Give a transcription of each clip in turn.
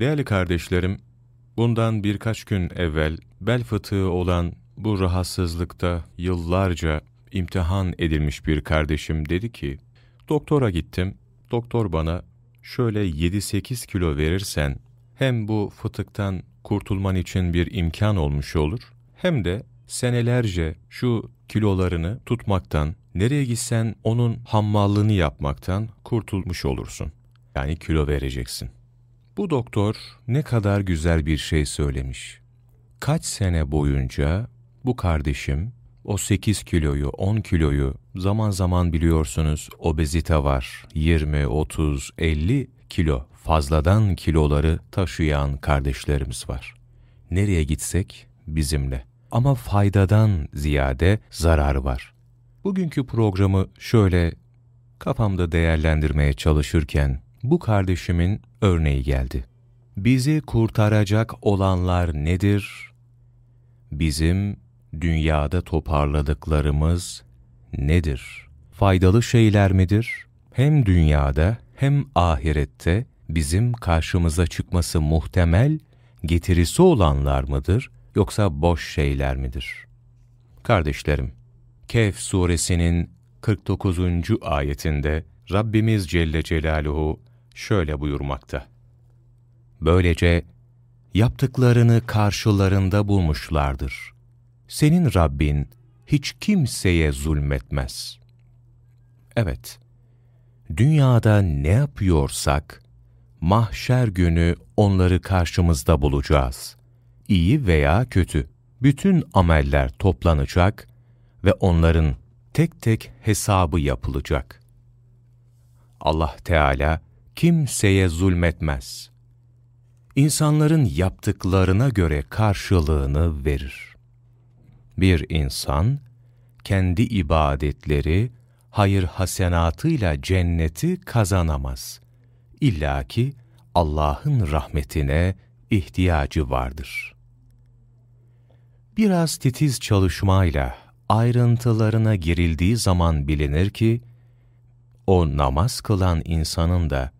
Değerli kardeşlerim, bundan birkaç gün evvel bel fıtığı olan bu rahatsızlıkta yıllarca imtihan edilmiş bir kardeşim dedi ki, doktora gittim, doktor bana şöyle 7-8 kilo verirsen hem bu fıtıktan kurtulman için bir imkan olmuş olur, hem de senelerce şu kilolarını tutmaktan, nereye gitsen onun hammallığını yapmaktan kurtulmuş olursun. Yani kilo vereceksin. Bu doktor ne kadar güzel bir şey söylemiş. Kaç sene boyunca bu kardeşim o 8 kiloyu, 10 kiloyu zaman zaman biliyorsunuz obezite var. 20, 30, 50 kilo fazladan kiloları taşıyan kardeşlerimiz var. Nereye gitsek bizimle. Ama faydadan ziyade zarar var. Bugünkü programı şöyle kafamda değerlendirmeye çalışırken bu kardeşimin örneği geldi. Bizi kurtaracak olanlar nedir? Bizim dünyada toparladıklarımız nedir? Faydalı şeyler midir? Hem dünyada hem ahirette bizim karşımıza çıkması muhtemel getirisi olanlar mıdır yoksa boş şeyler midir? Kardeşlerim, Kehf suresinin 49. ayetinde Rabbimiz Celle Celaluhu şöyle buyurmakta. Böylece yaptıklarını karşılarında bulmuşlardır. Senin Rabbin hiç kimseye zulmetmez. Evet, dünyada ne yapıyorsak, mahşer günü onları karşımızda bulacağız. İyi veya kötü, bütün ameller toplanacak ve onların tek tek hesabı yapılacak. Allah Teala kimseye zulmetmez. İnsanların yaptıklarına göre karşılığını verir. Bir insan, kendi ibadetleri, hayır hasenatıyla cenneti kazanamaz. İlla ki Allah'ın rahmetine ihtiyacı vardır. Biraz titiz çalışmayla ayrıntılarına girildiği zaman bilinir ki, o namaz kılan insanın da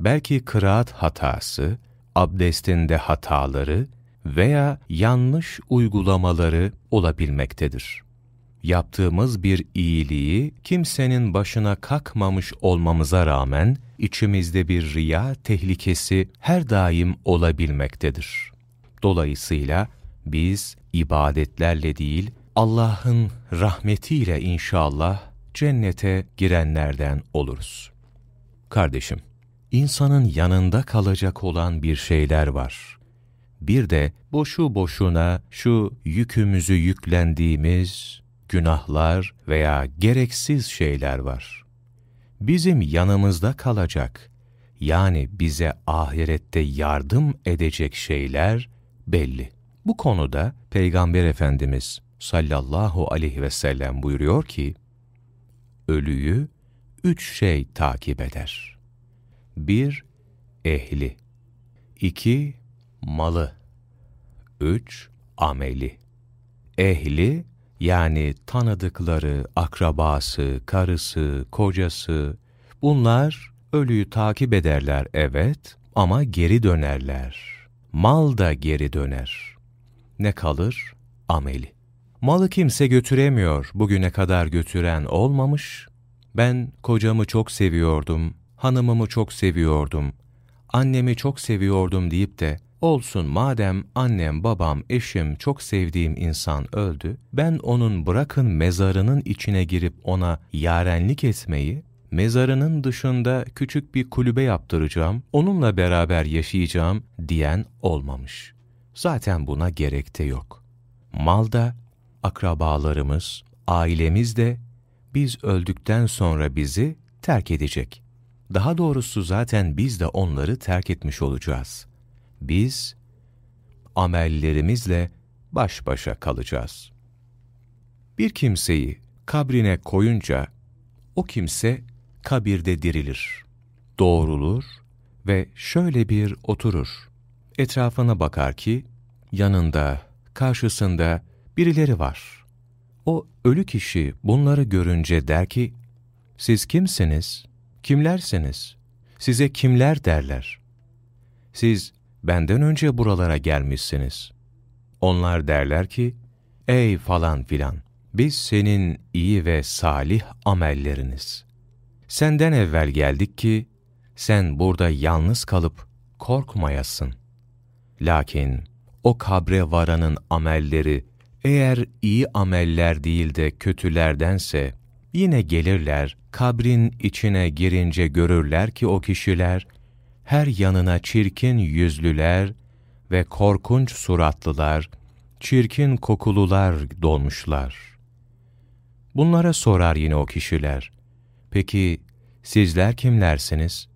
belki kıraat hatası, abdestinde hataları veya yanlış uygulamaları olabilmektedir. Yaptığımız bir iyiliği kimsenin başına kalkmamış olmamıza rağmen içimizde bir riya tehlikesi her daim olabilmektedir. Dolayısıyla biz ibadetlerle değil Allah'ın rahmetiyle inşallah cennete girenlerden oluruz. Kardeşim, insanın yanında kalacak olan bir şeyler var. Bir de boşu boşuna şu yükümüzü yüklendiğimiz günahlar veya gereksiz şeyler var. Bizim yanımızda kalacak, yani bize ahirette yardım edecek şeyler belli. Bu konuda Peygamber Efendimiz sallallahu aleyhi ve sellem buyuruyor ki, ölüyü üç şey takip eder. Bir, ehli. iki malı. Üç, ameli. Ehli, yani tanıdıkları, akrabası, karısı, kocası, bunlar ölüyü takip ederler evet ama geri dönerler. Mal da geri döner. Ne kalır? Ameli. Malı kimse götüremiyor, bugüne kadar götüren olmamış. Ben kocamı çok seviyordum, hanımımı çok seviyordum, annemi çok seviyordum deyip de olsun madem annem, babam, eşim, çok sevdiğim insan öldü, ben onun bırakın mezarının içine girip ona yarenlik etmeyi, mezarının dışında küçük bir kulübe yaptıracağım, onunla beraber yaşayacağım diyen olmamış. Zaten buna gerek de yok. Malda akrabalarımız, ailemiz de biz öldükten sonra bizi terk edecek. Daha doğrusu zaten biz de onları terk etmiş olacağız. Biz amellerimizle baş başa kalacağız. Bir kimseyi kabrine koyunca o kimse kabirde dirilir, doğrulur ve şöyle bir oturur. Etrafına bakar ki yanında, karşısında birileri var. O ölü kişi bunları görünce der ki, siz kimsiniz, kimlersiniz, size kimler derler? Siz benden önce buralara gelmişsiniz. Onlar derler ki, ey falan filan, biz senin iyi ve salih amelleriniz. Senden evvel geldik ki, sen burada yalnız kalıp korkmayasın. Lakin o kabre varanın amelleri eğer iyi ameller değil de kötülerdense, yine gelirler, kabrin içine girince görürler ki o kişiler, her yanına çirkin yüzlüler ve korkunç suratlılar, çirkin kokulular dolmuşlar. Bunlara sorar yine o kişiler, peki sizler kimlersiniz?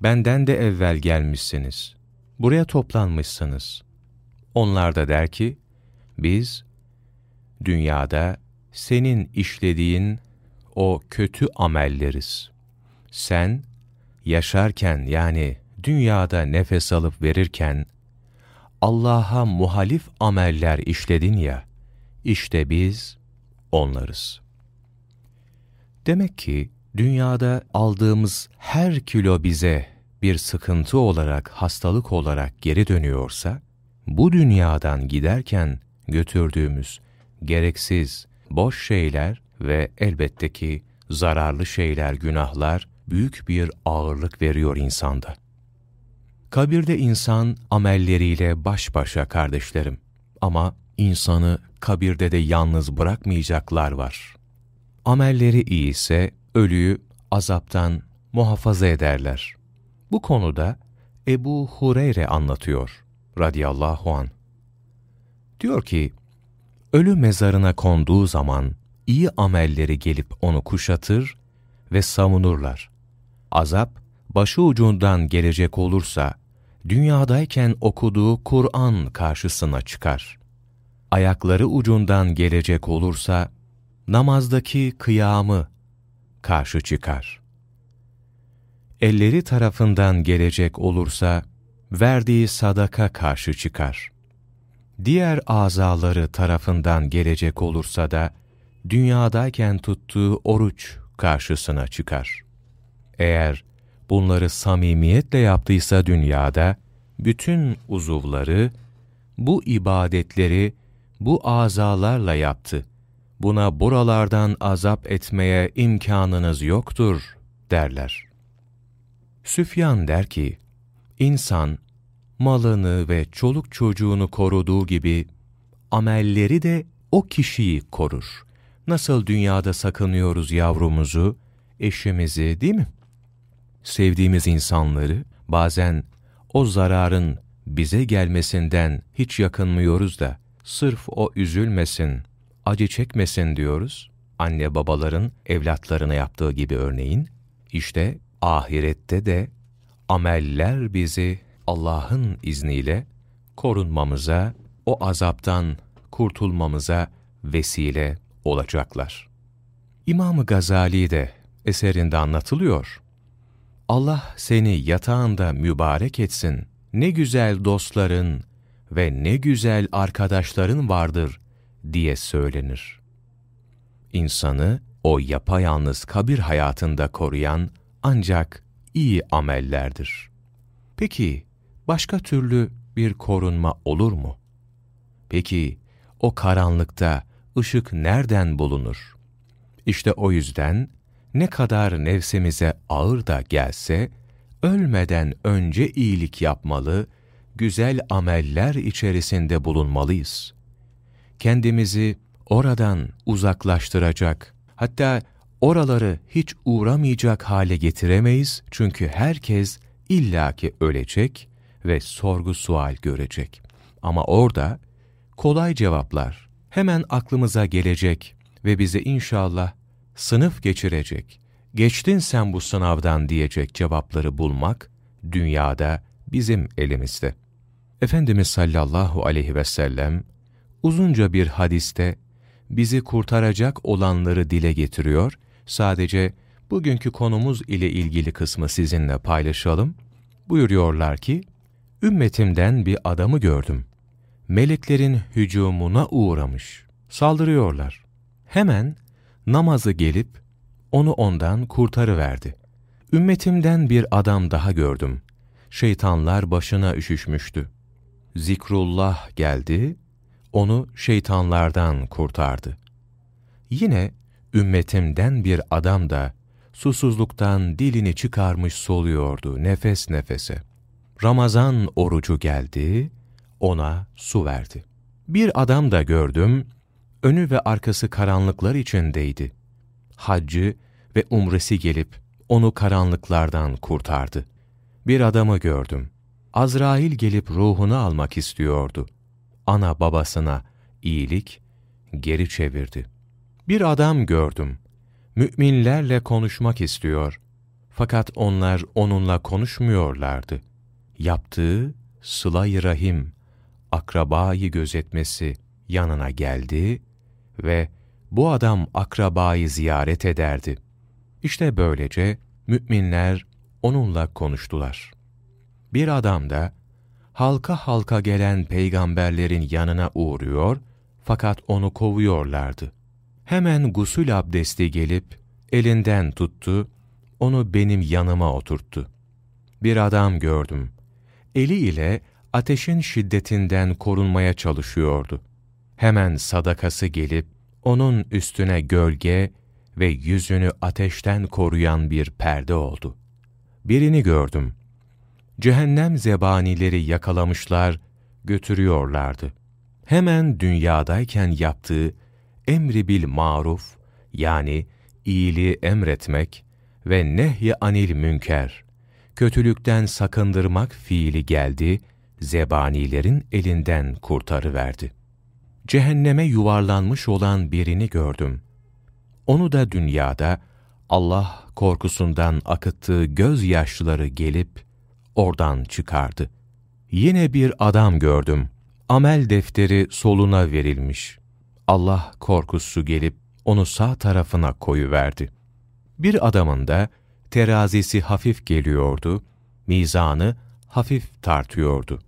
Benden de evvel gelmişsiniz, buraya toplanmışsınız. Onlar da der ki, biz, dünyada senin işlediğin o kötü amelleriz. Sen, yaşarken yani dünyada nefes alıp verirken, Allah'a muhalif ameller işledin ya, işte biz onlarız. Demek ki dünyada aldığımız her kilo bize bir sıkıntı olarak, hastalık olarak geri dönüyorsa, bu dünyadan giderken götürdüğümüz gereksiz, boş şeyler ve elbette ki zararlı şeyler, günahlar büyük bir ağırlık veriyor insanda. Kabirde insan amelleriyle baş başa kardeşlerim. Ama insanı kabirde de yalnız bırakmayacaklar var. Amelleri iyi ise ölüyü azaptan muhafaza ederler. Bu konuda Ebu Hureyre anlatıyor radıyallahu an. Diyor ki, ölü mezarına konduğu zaman iyi amelleri gelip onu kuşatır ve savunurlar. Azap, başı ucundan gelecek olursa, dünyadayken okuduğu Kur'an karşısına çıkar. Ayakları ucundan gelecek olursa, namazdaki kıyamı karşı çıkar. Elleri tarafından gelecek olursa, verdiği sadaka karşı çıkar. Diğer azaları tarafından gelecek olursa da, dünyadayken tuttuğu oruç karşısına çıkar. Eğer bunları samimiyetle yaptıysa dünyada, bütün uzuvları, bu ibadetleri, bu azalarla yaptı. Buna buralardan azap etmeye imkanınız yoktur, derler. Süfyan der ki, İnsan, malını ve çoluk çocuğunu koruduğu gibi, amelleri de o kişiyi korur. Nasıl dünyada sakınıyoruz yavrumuzu, eşimizi değil mi? Sevdiğimiz insanları bazen o zararın bize gelmesinden hiç yakınmıyoruz da, sırf o üzülmesin, acı çekmesin diyoruz. Anne babaların evlatlarına yaptığı gibi örneğin, işte ahirette de ameller bizi Allah'ın izniyle korunmamıza, o azaptan kurtulmamıza vesile olacaklar. İmam-ı Gazali de eserinde anlatılıyor. Allah seni yatağında mübarek etsin, ne güzel dostların ve ne güzel arkadaşların vardır diye söylenir. İnsanı o yapayalnız kabir hayatında koruyan ancak iyi amellerdir. Peki başka türlü bir korunma olur mu? Peki o karanlıkta ışık nereden bulunur? İşte o yüzden ne kadar nefsimize ağır da gelse, ölmeden önce iyilik yapmalı, güzel ameller içerisinde bulunmalıyız. Kendimizi oradan uzaklaştıracak, hatta oraları hiç uğramayacak hale getiremeyiz çünkü herkes illaki ölecek ve sorgu sual görecek. Ama orada kolay cevaplar hemen aklımıza gelecek ve bize inşallah sınıf geçirecek, geçtin sen bu sınavdan diyecek cevapları bulmak dünyada bizim elimizde. Efendimiz sallallahu aleyhi ve sellem uzunca bir hadiste bizi kurtaracak olanları dile getiriyor Sadece bugünkü konumuz ile ilgili kısmı sizinle paylaşalım. Buyuruyorlar ki, ümmetimden bir adamı gördüm. Meleklerin hücumuna uğramış. Saldırıyorlar. Hemen namazı gelip onu ondan kurtarıverdi. Ümmetimden bir adam daha gördüm. şeytanlar başına üşüşmüştü. Zikrullah geldi, onu şeytanlardan kurtardı. Yine ümmetimden bir adam da susuzluktan dilini çıkarmış soluyordu nefes nefese. Ramazan orucu geldi, ona su verdi. Bir adam da gördüm, önü ve arkası karanlıklar içindeydi. Haccı ve umresi gelip onu karanlıklardan kurtardı. Bir adamı gördüm. Azrail gelip ruhunu almak istiyordu. Ana babasına iyilik geri çevirdi. Bir adam gördüm. Müminlerle konuşmak istiyor. Fakat onlar onunla konuşmuyorlardı. Yaptığı sıla-i rahim, akrabayı gözetmesi yanına geldi ve bu adam akrabayı ziyaret ederdi. İşte böylece müminler onunla konuştular. Bir adam da halka halka gelen peygamberlerin yanına uğruyor fakat onu kovuyorlardı. Hemen gusül abdesti gelip elinden tuttu, onu benim yanıma oturttu. Bir adam gördüm. Eli ile ateşin şiddetinden korunmaya çalışıyordu. Hemen sadakası gelip onun üstüne gölge ve yüzünü ateşten koruyan bir perde oldu. Birini gördüm. Cehennem zebanileri yakalamışlar, götürüyorlardı. Hemen dünyadayken yaptığı emri bil maruf yani iyiliği emretmek ve nehy anil münker, kötülükten sakındırmak fiili geldi, zebanilerin elinden kurtarıverdi. Cehenneme yuvarlanmış olan birini gördüm. Onu da dünyada Allah korkusundan akıttığı gözyaşları gelip oradan çıkardı. Yine bir adam gördüm. Amel defteri soluna verilmiş. Allah korkusu gelip onu sağ tarafına koyuverdi. Bir adamın da terazisi hafif geliyordu, mizanı hafif tartıyordu.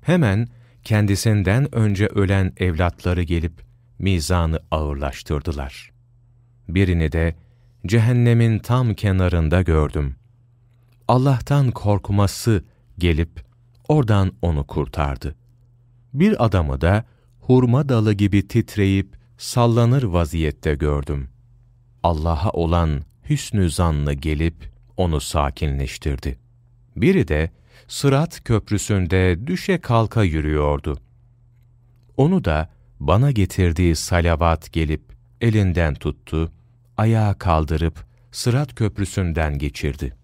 Hemen kendisinden önce ölen evlatları gelip mizanı ağırlaştırdılar. Birini de cehennemin tam kenarında gördüm. Allah'tan korkması gelip oradan onu kurtardı. Bir adamı da hurma dalı gibi titreyip sallanır vaziyette gördüm. Allah'a olan hüsnü zanlı gelip onu sakinleştirdi. Biri de Sırat köprüsünde düşe kalka yürüyordu. Onu da bana getirdiği salavat gelip elinden tuttu, ayağa kaldırıp Sırat köprüsünden geçirdi.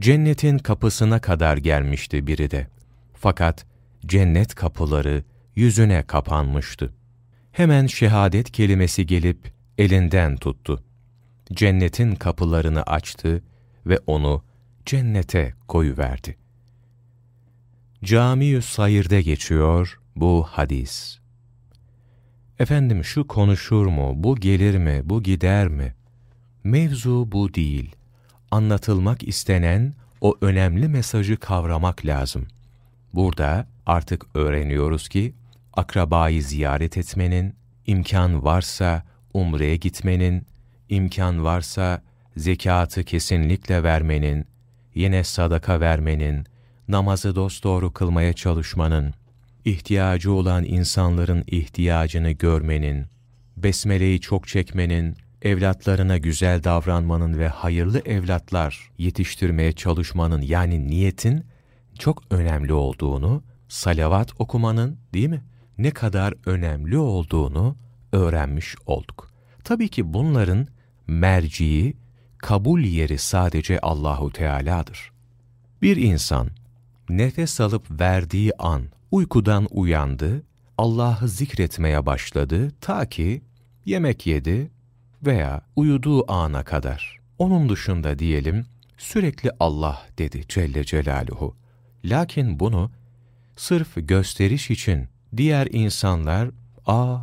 Cennetin kapısına kadar gelmişti biri de. Fakat cennet kapıları yüzüne kapanmıştı. Hemen şehadet kelimesi gelip elinden tuttu. Cennetin kapılarını açtı ve onu cennete koyuverdi. Cami-ü Sayır'da geçiyor bu hadis. Efendim şu konuşur mu, bu gelir mi, bu gider mi? Mevzu bu değil. Anlatılmak istenen o önemli mesajı kavramak lazım. Burada artık öğreniyoruz ki, akrabayı ziyaret etmenin, imkan varsa umreye gitmenin, imkan varsa zekatı kesinlikle vermenin, yine sadaka vermenin, namazı dosdoğru kılmaya çalışmanın, ihtiyacı olan insanların ihtiyacını görmenin, besmeleyi çok çekmenin, evlatlarına güzel davranmanın ve hayırlı evlatlar yetiştirmeye çalışmanın yani niyetin çok önemli olduğunu, salavat okumanın değil mi? Ne kadar önemli olduğunu öğrenmiş olduk. Tabii ki bunların merciği, kabul yeri sadece Allahu Teala'dır. Bir insan nefes alıp verdiği an uykudan uyandı, Allah'ı zikretmeye başladı ta ki yemek yedi veya uyuduğu ana kadar. Onun dışında diyelim sürekli Allah dedi Celle Celaluhu. Lakin bunu sırf gösteriş için diğer insanlar, ''Aa,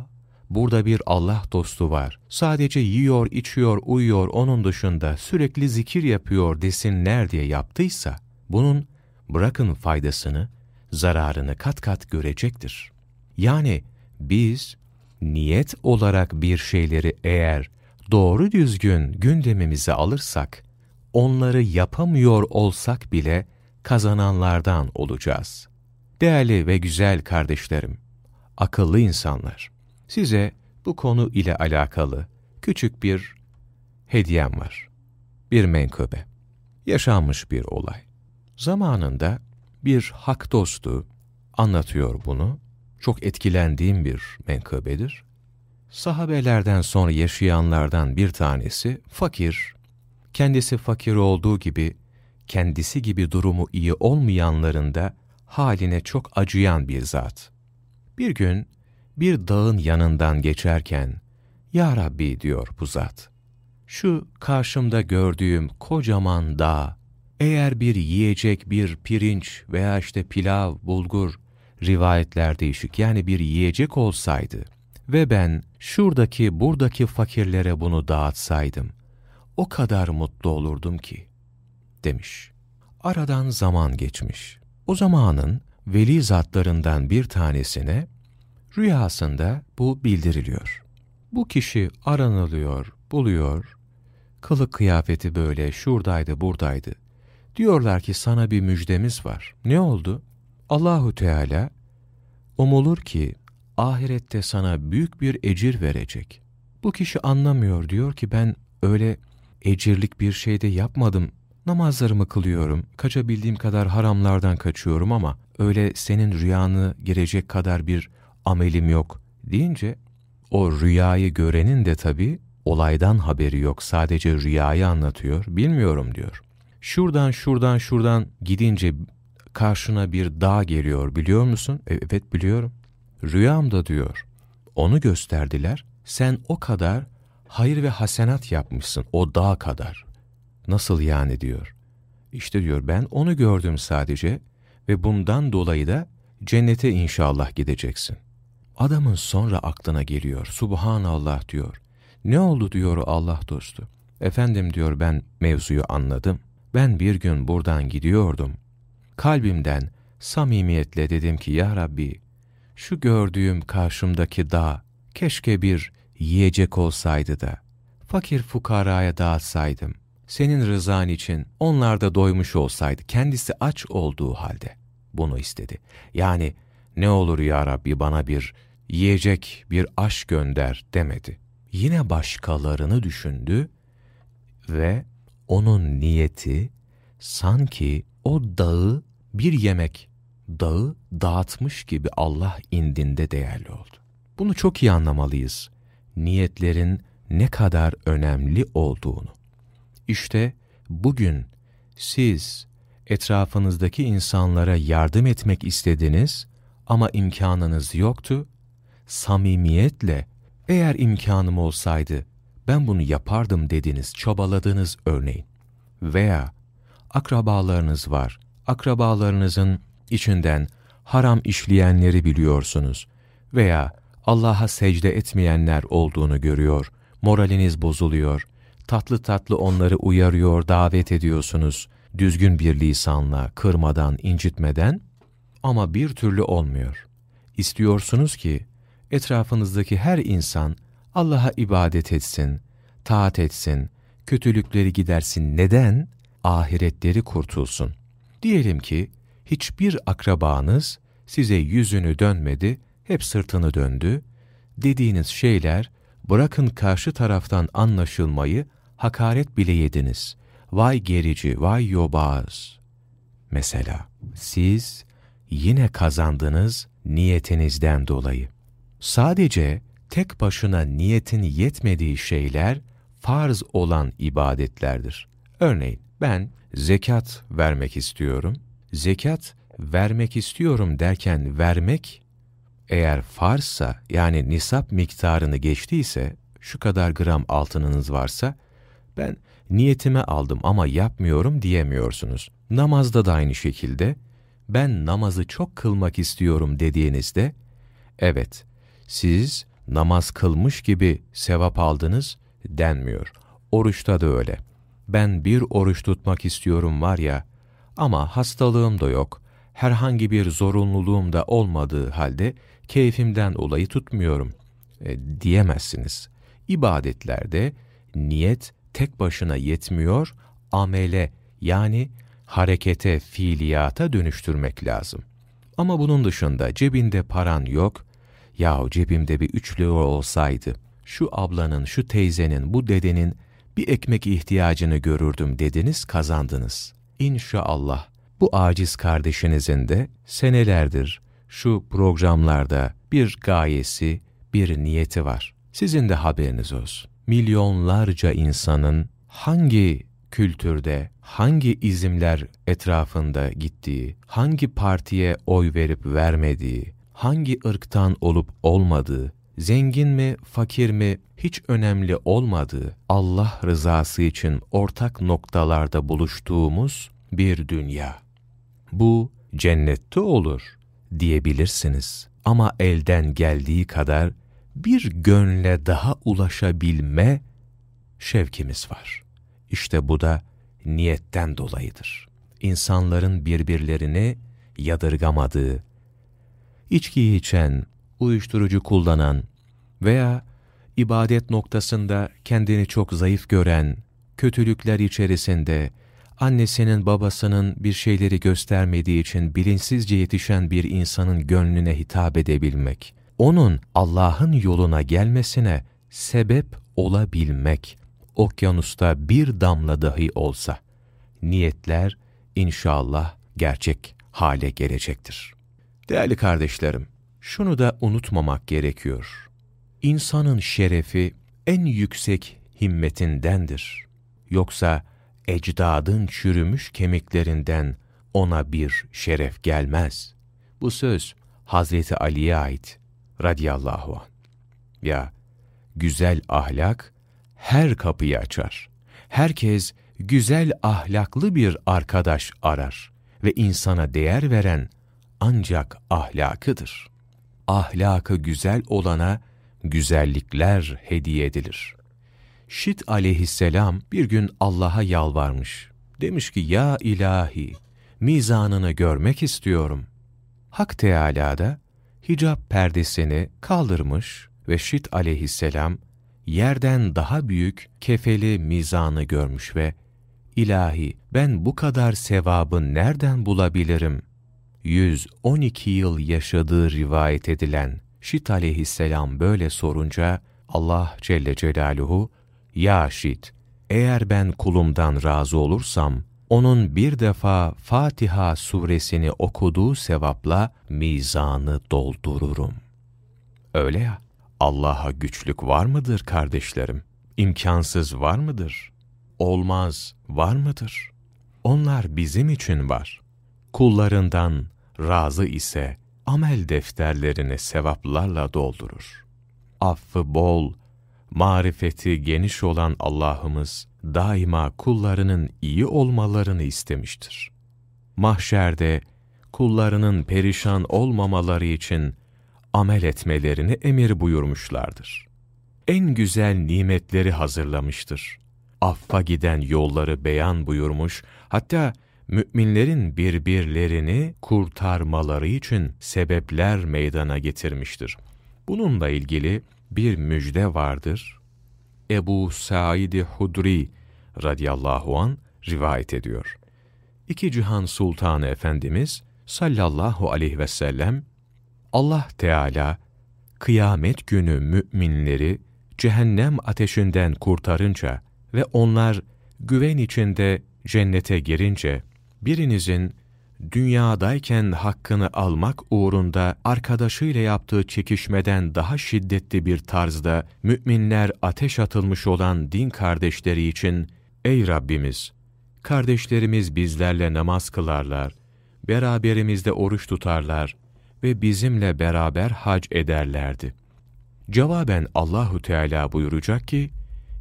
burada bir Allah dostu var, sadece yiyor, içiyor, uyuyor, onun dışında sürekli zikir yapıyor desinler diye yaptıysa, bunun bırakın faydasını, zararını kat kat görecektir. Yani biz niyet olarak bir şeyleri eğer doğru düzgün gündemimize alırsak, onları yapamıyor olsak bile kazananlardan olacağız. Değerli ve güzel kardeşlerim, akıllı insanlar, size bu konu ile alakalı küçük bir hediyem var. Bir menkıbe. Yaşanmış bir olay. Zamanında bir hak dostu anlatıyor bunu. Çok etkilendiğim bir menkıbedir. Sahabelerden sonra yaşayanlardan bir tanesi fakir, kendisi fakir olduğu gibi kendisi gibi durumu iyi olmayanların da haline çok acıyan bir zat. Bir gün bir dağın yanından geçerken, Ya Rabbi diyor bu zat, şu karşımda gördüğüm kocaman dağ, eğer bir yiyecek, bir pirinç veya işte pilav, bulgur, rivayetler değişik yani bir yiyecek olsaydı ve ben şuradaki buradaki fakirlere bunu dağıtsaydım, o kadar mutlu olurdum ki, demiş. Aradan zaman geçmiş. O zamanın veli zatlarından bir tanesine rüyasında bu bildiriliyor. Bu kişi aranılıyor, buluyor, kılık kıyafeti böyle şuradaydı buradaydı. Diyorlar ki sana bir müjdemiz var. Ne oldu? Allahu Teala umulur ki ahirette sana büyük bir ecir verecek. Bu kişi anlamıyor diyor ki ben öyle ecirlik bir şey de yapmadım. Namazlarımı kılıyorum, kaçabildiğim kadar haramlardan kaçıyorum ama öyle senin rüyanı girecek kadar bir amelim yok deyince o rüyayı görenin de tabii olaydan haberi yok sadece rüyayı anlatıyor bilmiyorum diyor. Şuradan şuradan şuradan gidince karşına bir dağ geliyor biliyor musun? E, evet biliyorum. Rüyamda diyor. Onu gösterdiler. Sen o kadar hayır ve hasenat yapmışsın o dağ kadar. Nasıl yani diyor. İşte diyor ben onu gördüm sadece ve bundan dolayı da cennete inşallah gideceksin. Adamın sonra aklına geliyor. Subhanallah diyor. Ne oldu diyor Allah dostu. Efendim diyor ben mevzuyu anladım. Ben bir gün buradan gidiyordum. Kalbimden samimiyetle dedim ki ya Rabbi şu gördüğüm karşımdaki dağ keşke bir yiyecek olsaydı da fakir fukaraya dağıtsaydım. Senin rızan için onlar da doymuş olsaydı kendisi aç olduğu halde bunu istedi. Yani ne olur ya Rabbi bana bir yiyecek bir aş gönder demedi. Yine başkalarını düşündü ve onun niyeti sanki o dağı bir yemek, dağı dağıtmış gibi Allah indinde değerli oldu. Bunu çok iyi anlamalıyız. Niyetlerin ne kadar önemli olduğunu. İşte bugün siz etrafınızdaki insanlara yardım etmek istediniz ama imkanınız yoktu. Samimiyetle eğer imkanım olsaydı ben bunu yapardım dediniz, çabaladığınız örneğin. Veya akrabalarınız var. Akrabalarınızın içinden haram işleyenleri biliyorsunuz. Veya Allah'a secde etmeyenler olduğunu görüyor, moraliniz bozuluyor, tatlı tatlı onları uyarıyor, davet ediyorsunuz, düzgün bir lisanla, kırmadan, incitmeden ama bir türlü olmuyor. İstiyorsunuz ki etrafınızdaki her insan Allah'a ibadet etsin, taat etsin, kötülükleri gidersin. Neden? Ahiretleri kurtulsun. Diyelim ki hiçbir akrabanız size yüzünü dönmedi, hep sırtını döndü. Dediğiniz şeyler bırakın karşı taraftan anlaşılmayı hakaret bile yediniz. Vay gerici, vay yobaz. Mesela siz yine kazandınız niyetinizden dolayı. Sadece tek başına niyetin yetmediği şeyler farz olan ibadetlerdir. Örneğin ben zekat vermek istiyorum. Zekat vermek istiyorum derken vermek eğer farzsa yani nisap miktarını geçtiyse şu kadar gram altınınız varsa ben niyetime aldım ama yapmıyorum diyemiyorsunuz. Namazda da aynı şekilde ben namazı çok kılmak istiyorum dediğinizde evet siz namaz kılmış gibi sevap aldınız denmiyor. Oruçta da öyle. Ben bir oruç tutmak istiyorum var ya ama hastalığım da yok, herhangi bir zorunluluğum da olmadığı halde keyfimden dolayı tutmuyorum e, diyemezsiniz. İbadetlerde niyet tek başına yetmiyor, amele yani harekete, fiiliyata dönüştürmek lazım. Ama bunun dışında cebinde paran yok, yahu cebimde bir üç lira olsaydı, şu ablanın, şu teyzenin, bu dedenin bir ekmek ihtiyacını görürdüm dediniz, kazandınız. İnşallah bu aciz kardeşinizin de senelerdir şu programlarda bir gayesi, bir niyeti var. Sizin de haberiniz olsun. Milyonlarca insanın hangi kültürde, hangi izimler etrafında gittiği, hangi partiye oy verip vermediği, hangi ırktan olup olmadığı, zengin mi, fakir mi hiç önemli olmadığı, Allah rızası için ortak noktalarda buluştuğumuz bir dünya. Bu cennette olur diyebilirsiniz. Ama elden geldiği kadar bir gönle daha ulaşabilme şevkimiz var. İşte bu da niyetten dolayıdır. İnsanların birbirlerini yadırgamadığı, içkiyi içen, uyuşturucu kullanan veya ibadet noktasında kendini çok zayıf gören, kötülükler içerisinde, annesinin babasının bir şeyleri göstermediği için bilinçsizce yetişen bir insanın gönlüne hitap edebilmek, onun Allah'ın yoluna gelmesine sebep olabilmek, okyanusta bir damla dahi olsa, niyetler inşallah gerçek hale gelecektir. Değerli kardeşlerim, şunu da unutmamak gerekiyor. İnsanın şerefi en yüksek himmetindendir. Yoksa ecdadın çürümüş kemiklerinden ona bir şeref gelmez. Bu söz Hazreti Ali'ye ait radiyallahu anh. Ya güzel ahlak her kapıyı açar. Herkes güzel ahlaklı bir arkadaş arar ve insana değer veren ancak ahlakıdır. Ahlakı güzel olana güzellikler hediye edilir. Şit aleyhisselam bir gün Allah'a yalvarmış. Demiş ki ya ilahi mizanını görmek istiyorum. Hak Teâlâ da hicap perdesini kaldırmış ve Şit aleyhisselam yerden daha büyük kefeli mizanı görmüş ve ilahi ben bu kadar sevabı nereden bulabilirim? 112 yıl yaşadığı rivayet edilen Şit aleyhisselam böyle sorunca Allah Celle Celaluhu ya Şit eğer ben kulumdan razı olursam onun bir defa Fatiha suresini okuduğu sevapla mizanı doldururum. Öyle ya, Allah'a güçlük var mıdır kardeşlerim? İmkansız var mıdır? Olmaz var mıdır? Onlar bizim için var. Kullarından razı ise amel defterlerini sevaplarla doldurur. Affı bol, marifeti geniş olan Allah'ımız daima kullarının iyi olmalarını istemiştir. Mahşerde kullarının perişan olmamaları için amel etmelerini emir buyurmuşlardır. En güzel nimetleri hazırlamıştır. Affa giden yolları beyan buyurmuş, hatta müminlerin birbirlerini kurtarmaları için sebepler meydana getirmiştir. Bununla ilgili bir müjde vardır. Ebu Said Hudri radıyallahu an rivayet ediyor. İki cihan sultanı efendimiz sallallahu aleyhi ve sellem Allah Teala kıyamet günü müminleri cehennem ateşinden kurtarınca ve onlar güven içinde cennete girince birinizin dünyadayken hakkını almak uğrunda arkadaşıyla yaptığı çekişmeden daha şiddetli bir tarzda müminler ateş atılmış olan din kardeşleri için ey Rabbimiz kardeşlerimiz bizlerle namaz kılarlar, beraberimizde oruç tutarlar ve bizimle beraber hac ederlerdi. Cevaben Allahu Teala buyuracak ki,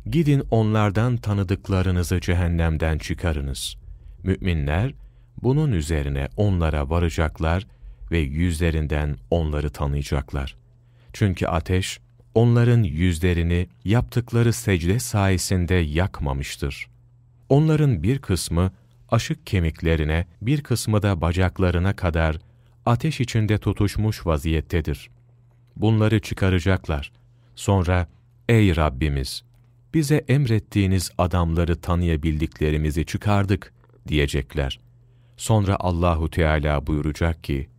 gidin onlardan tanıdıklarınızı cehennemden çıkarınız. Müminler, bunun üzerine onlara varacaklar ve yüzlerinden onları tanıyacaklar. Çünkü ateş, onların yüzlerini yaptıkları secde sayesinde yakmamıştır. Onların bir kısmı aşık kemiklerine, bir kısmı da bacaklarına kadar ateş içinde tutuşmuş vaziyettedir. Bunları çıkaracaklar. Sonra, ey Rabbimiz! Bize emrettiğiniz adamları tanıyabildiklerimizi çıkardık diyecekler. Sonra Allahu Teala buyuracak ki,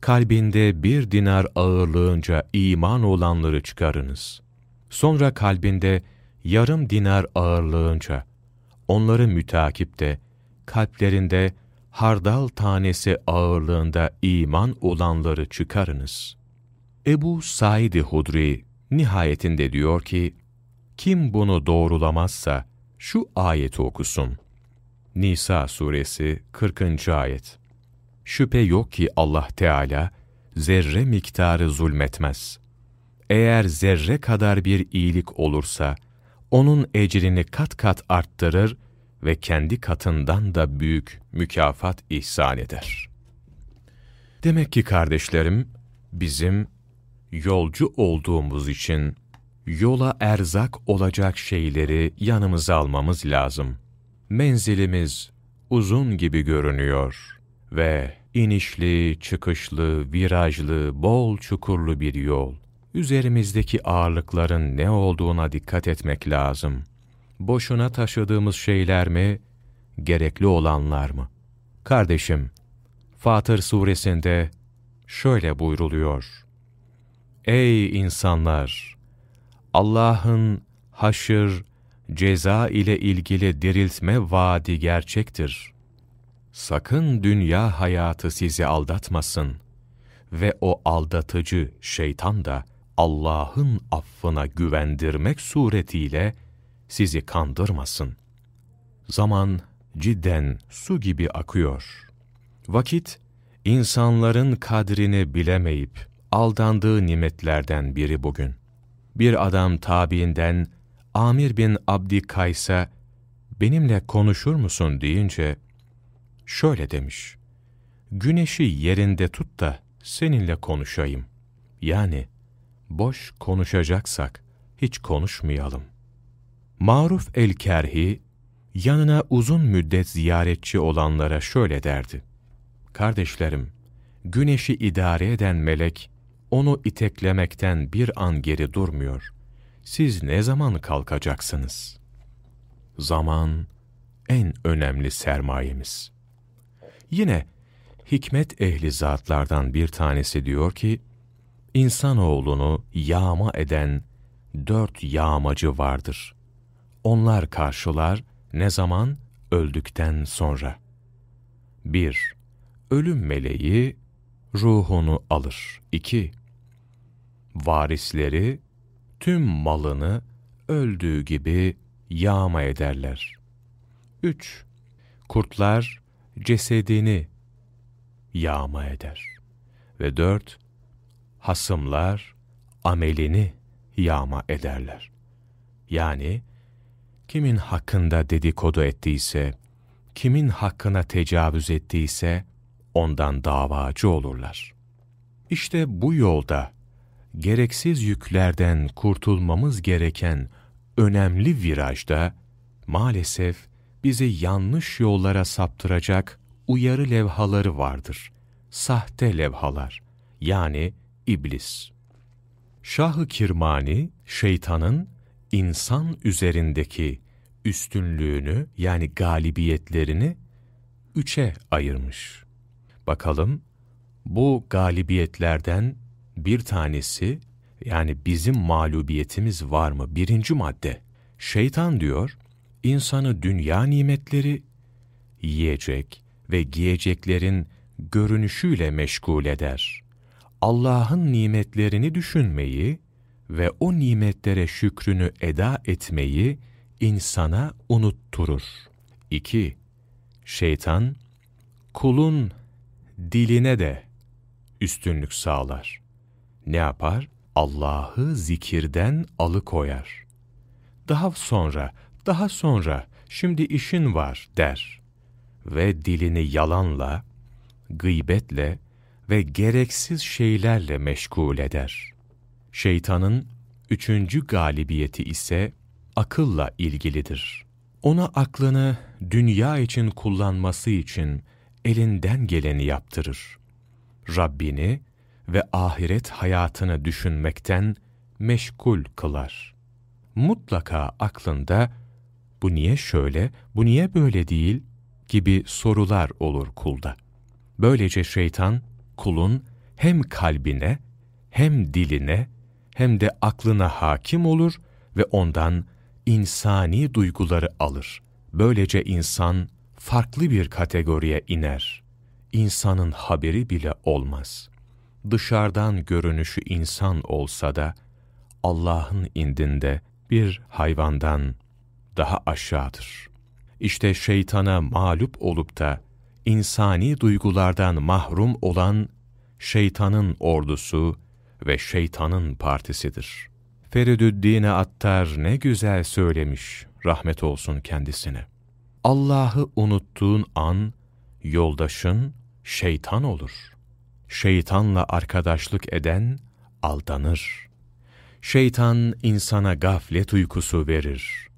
kalbinde bir dinar ağırlığınca iman olanları çıkarınız. Sonra kalbinde yarım dinar ağırlığınca, onları mütakipte, kalplerinde hardal tanesi ağırlığında iman olanları çıkarınız. Ebu Said Hudri nihayetinde diyor ki, kim bunu doğrulamazsa şu ayeti okusun. Nisa suresi 40. ayet. Şüphe yok ki Allah Teala zerre miktarı zulmetmez. Eğer zerre kadar bir iyilik olursa, onun ecrini kat kat arttırır ve kendi katından da büyük mükafat ihsan eder. Demek ki kardeşlerim, bizim yolcu olduğumuz için yola erzak olacak şeyleri yanımıza almamız lazım. Menzilimiz uzun gibi görünüyor ve inişli, çıkışlı, virajlı, bol çukurlu bir yol. Üzerimizdeki ağırlıkların ne olduğuna dikkat etmek lazım. Boşuna taşıdığımız şeyler mi, gerekli olanlar mı? Kardeşim, Fatır suresinde şöyle buyruluyor. Ey insanlar! Allah'ın haşır, ceza ile ilgili diriltme vaadi gerçektir. Sakın dünya hayatı sizi aldatmasın ve o aldatıcı şeytan da Allah'ın affına güvendirmek suretiyle sizi kandırmasın. Zaman cidden su gibi akıyor. Vakit, insanların kadrini bilemeyip aldandığı nimetlerden biri bugün. Bir adam tabiinden Amir bin Abdi Kays'a benimle konuşur musun deyince şöyle demiş. Güneşi yerinde tut da seninle konuşayım. Yani boş konuşacaksak hiç konuşmayalım. Maruf el-Kerhi yanına uzun müddet ziyaretçi olanlara şöyle derdi. Kardeşlerim, güneşi idare eden melek onu iteklemekten bir an geri durmuyor. Siz ne zaman kalkacaksınız? Zaman en önemli sermayemiz. Yine hikmet ehli zatlardan bir tanesi diyor ki, İnsanoğlunu yağma eden dört yağmacı vardır. Onlar karşılar ne zaman? Öldükten sonra. 1. Ölüm meleği ruhunu alır. 2 varisleri tüm malını öldüğü gibi yağma ederler. 3. Kurtlar cesedini yağma eder. Ve 4. Hasımlar amelini yağma ederler. Yani kimin hakkında dedikodu ettiyse, kimin hakkına tecavüz ettiyse ondan davacı olurlar. İşte bu yolda gereksiz yüklerden kurtulmamız gereken önemli virajda maalesef bizi yanlış yollara saptıracak uyarı levhaları vardır. Sahte levhalar yani iblis. Şah-ı Kirmani şeytanın insan üzerindeki üstünlüğünü yani galibiyetlerini üçe ayırmış. Bakalım bu galibiyetlerden bir tanesi, yani bizim mağlubiyetimiz var mı? Birinci madde. Şeytan diyor, insanı dünya nimetleri, yiyecek ve giyeceklerin görünüşüyle meşgul eder. Allah'ın nimetlerini düşünmeyi ve o nimetlere şükrünü eda etmeyi insana unutturur. 2. Şeytan, kulun diline de üstünlük sağlar ne yapar? Allah'ı zikirden alıkoyar. Daha sonra, daha sonra, şimdi işin var der. Ve dilini yalanla, gıybetle ve gereksiz şeylerle meşgul eder. Şeytanın üçüncü galibiyeti ise akılla ilgilidir. Ona aklını dünya için kullanması için elinden geleni yaptırır. Rabbini ve ahiret hayatını düşünmekten meşgul kılar. Mutlaka aklında bu niye şöyle, bu niye böyle değil gibi sorular olur kulda. Böylece şeytan, kulun hem kalbine, hem diline, hem de aklına hakim olur ve ondan insani duyguları alır. Böylece insan farklı bir kategoriye iner. İnsanın haberi bile olmaz. Dışarıdan görünüşü insan olsa da, Allah'ın indinde bir hayvandan daha aşağıdır. İşte şeytana mağlup olup da insani duygulardan mahrum olan şeytanın ordusu ve şeytanın partisidir. Feridüddin Attar ne güzel söylemiş, rahmet olsun kendisine. Allah'ı unuttuğun an, yoldaşın şeytan olur. Şeytanla arkadaşlık eden aldanır. Şeytan insana gaflet uykusu verir.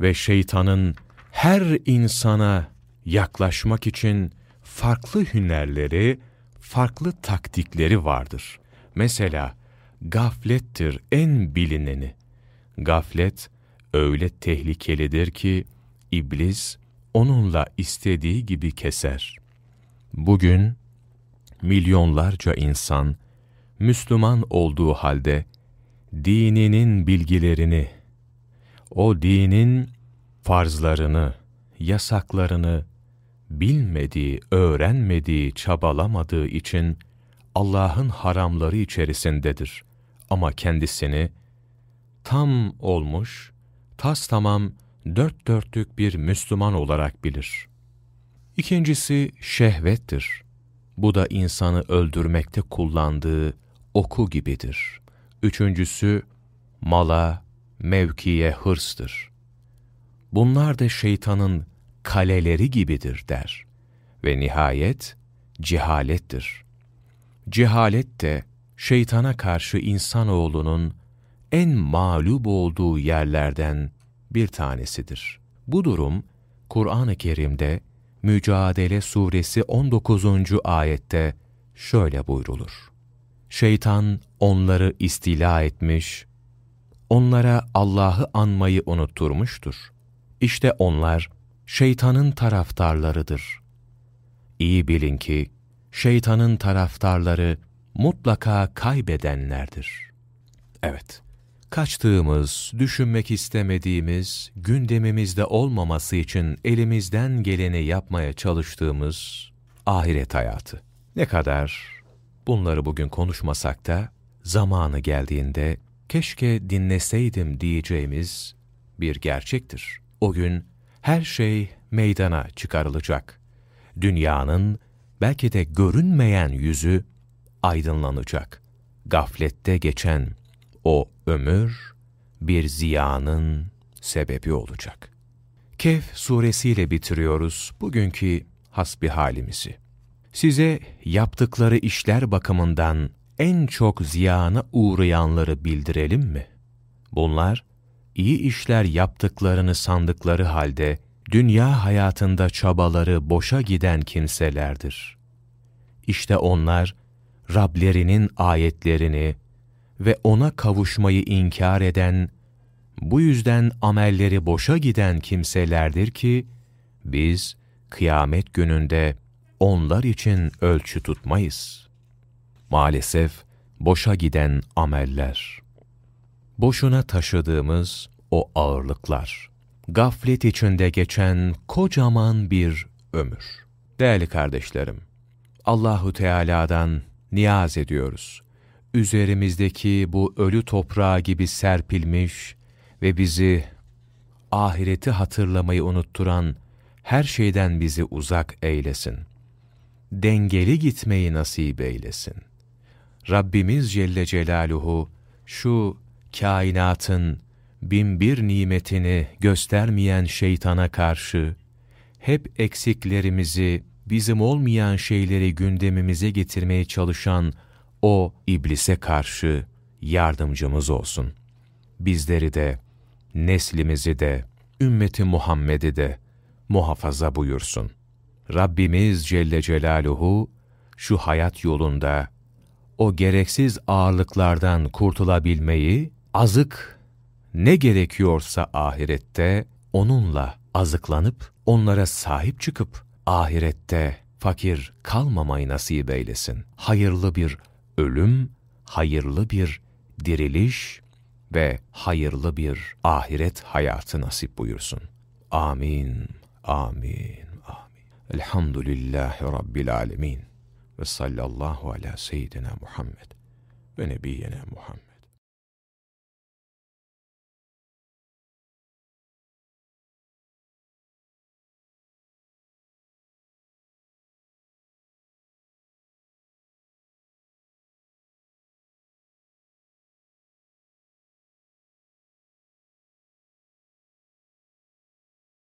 Ve şeytanın her insana yaklaşmak için farklı hünerleri, farklı taktikleri vardır. Mesela gaflettir en bilineni. Gaflet öyle tehlikelidir ki iblis onunla istediği gibi keser. Bugün milyonlarca insan Müslüman olduğu halde dininin bilgilerini, o dinin farzlarını, yasaklarını bilmediği, öğrenmediği, çabalamadığı için Allah'ın haramları içerisindedir. Ama kendisini tam olmuş, tas tamam dört dörtlük bir Müslüman olarak bilir. İkincisi şehvettir. Bu da insanı öldürmekte kullandığı oku gibidir. Üçüncüsü mala, mevkiye hırstır. Bunlar da şeytanın kaleleri gibidir der. Ve nihayet cehalettir. Cehalet de şeytana karşı insanoğlunun en mağlup olduğu yerlerden bir tanesidir. Bu durum Kur'an-ı Kerim'de Mücadele Suresi 19. ayette şöyle buyrulur. Şeytan onları istila etmiş, onlara Allah'ı anmayı unutturmuştur. İşte onlar şeytanın taraftarlarıdır. İyi bilin ki şeytanın taraftarları mutlaka kaybedenlerdir. Evet, kaçtığımız, düşünmek istemediğimiz, gündemimizde olmaması için elimizden geleni yapmaya çalıştığımız ahiret hayatı. Ne kadar bunları bugün konuşmasak da zamanı geldiğinde keşke dinleseydim diyeceğimiz bir gerçektir. O gün her şey meydana çıkarılacak. Dünyanın belki de görünmeyen yüzü aydınlanacak. Gaflette geçen o ömür bir ziyanın sebebi olacak. Kehf suresiyle bitiriyoruz bugünkü hasbihalimizi. Size yaptıkları işler bakımından en çok ziyana uğrayanları bildirelim mi? Bunlar, iyi işler yaptıklarını sandıkları halde, dünya hayatında çabaları boşa giden kimselerdir. İşte onlar, Rablerinin ayetlerini ve ona kavuşmayı inkar eden, bu yüzden amelleri boşa giden kimselerdir ki, biz kıyamet gününde onlar için ölçü tutmayız. Maalesef boşa giden ameller, boşuna taşıdığımız o ağırlıklar, gaflet içinde geçen kocaman bir ömür. Değerli kardeşlerim, Allahu Teala'dan niyaz ediyoruz. Üzerimizdeki bu ölü toprağı gibi serpilmiş ve bizi ahireti hatırlamayı unutturan her şeyden bizi uzak eylesin. Dengeli gitmeyi nasip eylesin. Rabbimiz Celle Celaluhu şu kainatın binbir nimetini göstermeyen şeytana karşı hep eksiklerimizi, bizim olmayan şeyleri gündemimize getirmeye çalışan o iblise karşı yardımcımız olsun. Bizleri de, neslimizi de, ümmeti Muhammed'i de muhafaza buyursun. Rabbimiz Celle Celaluhu şu hayat yolunda o gereksiz ağırlıklardan kurtulabilmeyi, azık ne gerekiyorsa ahirette onunla azıklanıp, onlara sahip çıkıp, ahirette fakir kalmamayı nasip eylesin. Hayırlı bir ölüm, hayırlı bir diriliş ve hayırlı bir ahiret hayatı nasip buyursun. Amin, amin, amin. Elhamdülillahi Rabbil alemin. Ve sallallahu ala seyyidina Muhammed ve nebiyyena Muhammed.